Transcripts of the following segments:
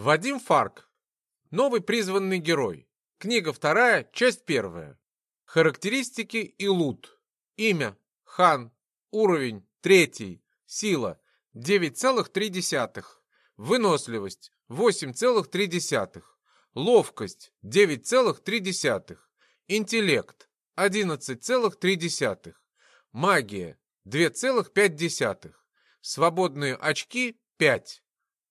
Вадим Фарк. Новый призванный герой. Книга вторая, часть первая. Характеристики и лут. Имя. Хан. Уровень. Третий. Сила. 9,3. Выносливость. 8,3. Ловкость. 9,3. Интеллект. 11,3. Магия. 2,5. Свободные очки. 5.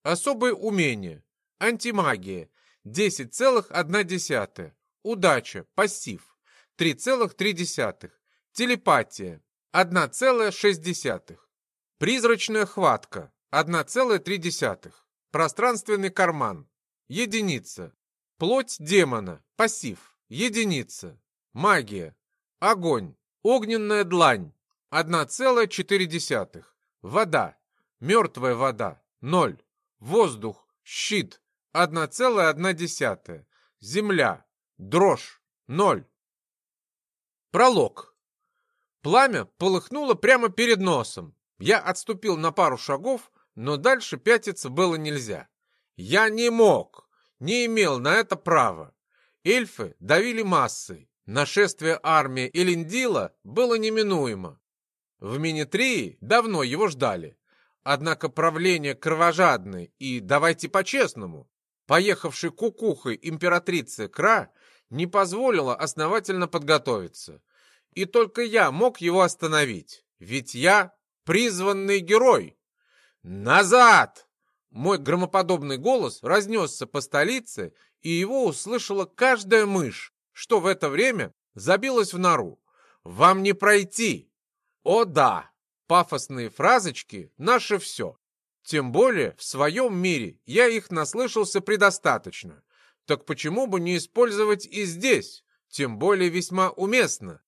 Особые умения. Антимагия 10,1. Удача, пассив 3,3. Телепатия 1,6. Призрачная хватка 1,3. Пространственный карман. Единица. Плоть демона. Пассив. Единица. Магия. Огонь. Огненная длань. 1,4. Вода. Мертвая вода. 0. Воздух. Щит. 1,1. Земля. Дрожь. 0. Пролог. Пламя полыхнуло прямо перед носом. Я отступил на пару шагов, но дальше пятиться было нельзя. Я не мог, не имел на это права. Эльфы давили массой. Нашествие армии Элендила было неминуемо. В Минитрии давно его ждали. Однако правление кровожадной и, давайте по-честному, поехавшей кукухой императрицы Кра не позволило основательно подготовиться. И только я мог его остановить, ведь я призванный герой. «Назад!» Мой громоподобный голос разнесся по столице, и его услышала каждая мышь, что в это время забилась в нору. «Вам не пройти!» «О да! Пафосные фразочки — наше все. Тем более в своем мире я их наслышался предостаточно. Так почему бы не использовать и здесь? Тем более весьма уместно.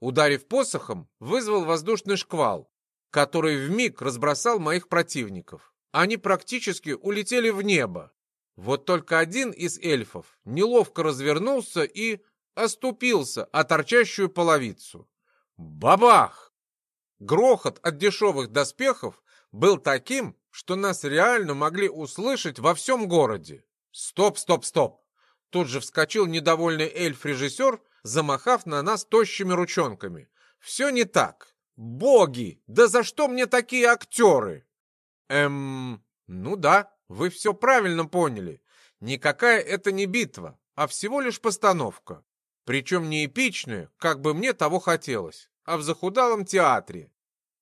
Ударив посохом, вызвал воздушный шквал, который вмиг разбросал моих противников. Они практически улетели в небо. Вот только один из эльфов неловко развернулся и оступился о торчащую половицу. Бабах! Грохот от дешевых доспехов был таким, что нас реально могли услышать во всем городе. Стоп, стоп, стоп! Тут же вскочил недовольный эльф-режиссер, замахав на нас тощими ручонками. Все не так. Боги! Да за что мне такие актеры? Эм, ну да, вы все правильно поняли. Никакая это не битва, а всего лишь постановка. Причем не эпичная, как бы мне того хотелось, а в захудалом театре.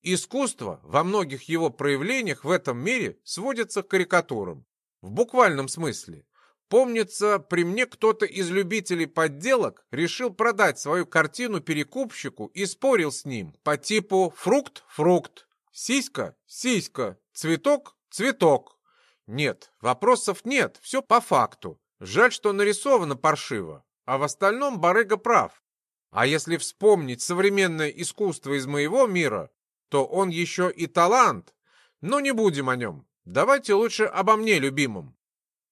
Искусство во многих его проявлениях в этом мире сводится к карикатурам. В буквальном смысле. Помнится, при мне кто-то из любителей подделок решил продать свою картину перекупщику и спорил с ним по типу «фрукт – фрукт», «сиська – сиська», «цветок – цветок». Нет, вопросов нет, все по факту. Жаль, что нарисовано паршиво, а в остальном барыга прав. А если вспомнить современное искусство из моего мира, то он еще и талант. Но не будем о нем. Давайте лучше обо мне, любимом.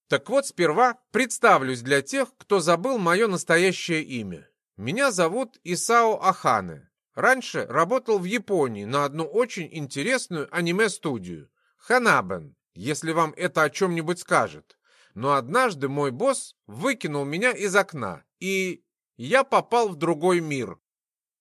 Так вот, сперва представлюсь для тех, кто забыл мое настоящее имя. Меня зовут Исао Ахане. Раньше работал в Японии на одну очень интересную аниме-студию. Ханабен, если вам это о чем-нибудь скажет. Но однажды мой босс выкинул меня из окна, и я попал в другой мир.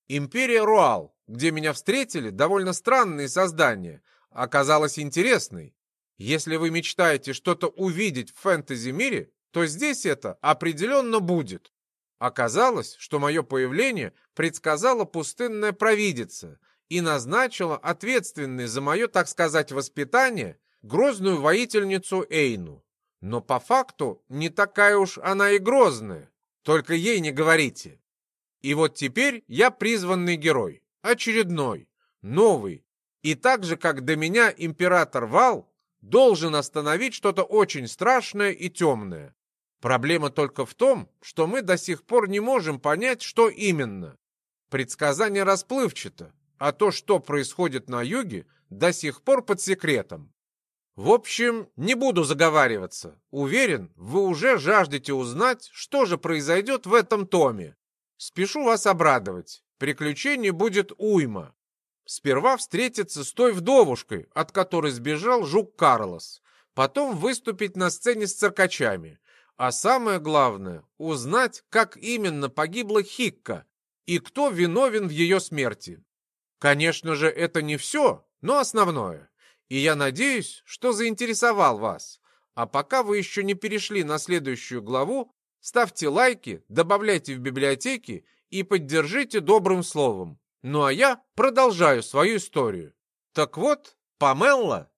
Империя Руал, где меня встретили довольно странные создания, оказалась интересной. Если вы мечтаете что-то увидеть в фэнтези-мире, то здесь это определенно будет. Оказалось, что мое появление предсказала пустынная провидица и назначила ответственной за мое, так сказать, воспитание грозную воительницу Эйну. Но по факту не такая уж она и грозная, только ей не говорите. И вот теперь я призванный герой, очередной, новый. И так же, как до меня император Вал, должен остановить что-то очень страшное и темное. Проблема только в том, что мы до сих пор не можем понять, что именно. Предсказание расплывчато, а то, что происходит на юге, до сих пор под секретом. В общем, не буду заговариваться. Уверен, вы уже жаждете узнать, что же произойдет в этом томе. Спешу вас обрадовать. Приключений будет уйма. Сперва встретиться с той вдовушкой, от которой сбежал жук Карлос. потом выступить на сцене с циркачами, а самое главное — узнать, как именно погибла Хикка и кто виновен в ее смерти. Конечно же, это не все, но основное. И я надеюсь, что заинтересовал вас. А пока вы еще не перешли на следующую главу, ставьте лайки, добавляйте в библиотеки и поддержите добрым словом. Ну а я продолжаю свою историю. Так вот, Памелла